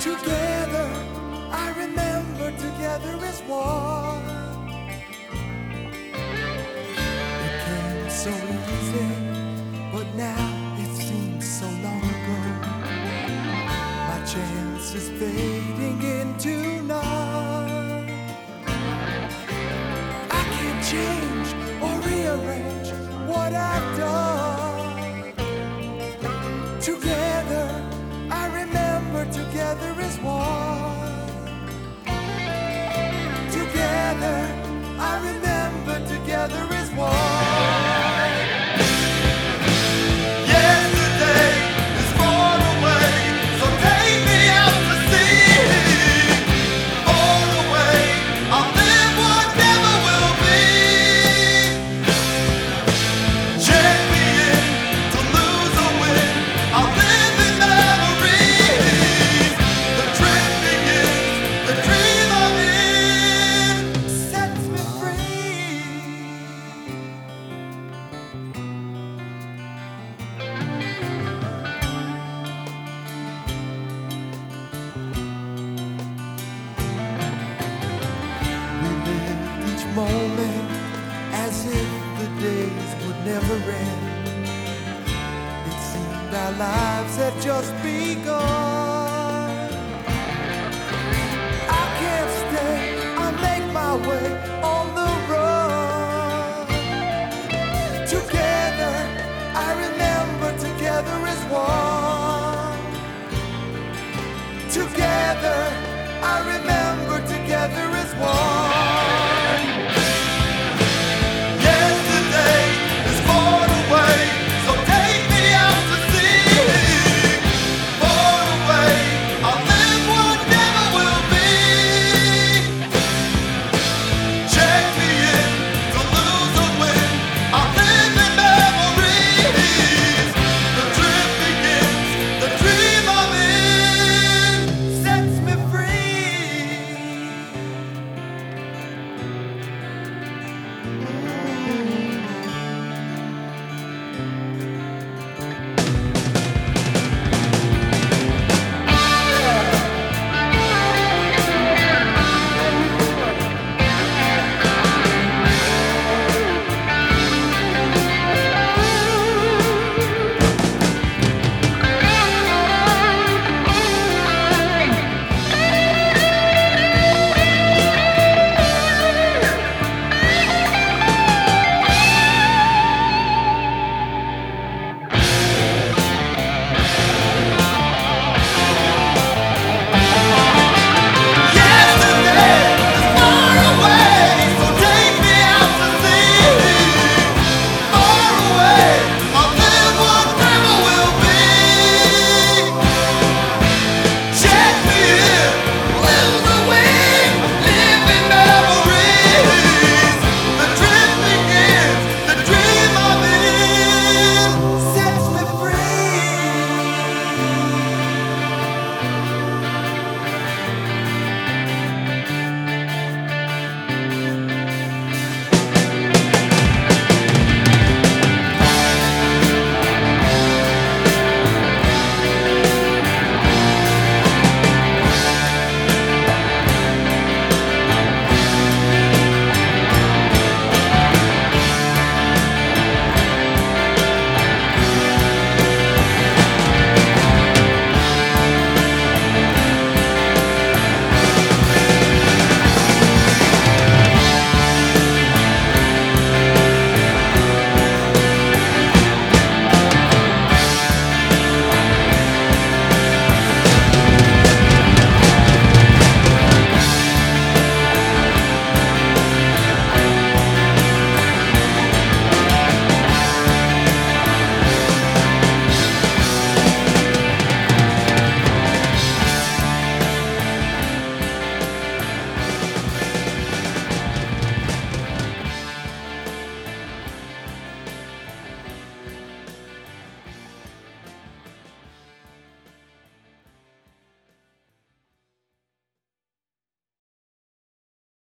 Together, I remember together is one. It came so easy, but now it seems so long ago. My chance is fading into none. I can't change or rearrange what I've done. Together, together is one. Together, I remember together is one. Never end. It seemed our lives had just begun.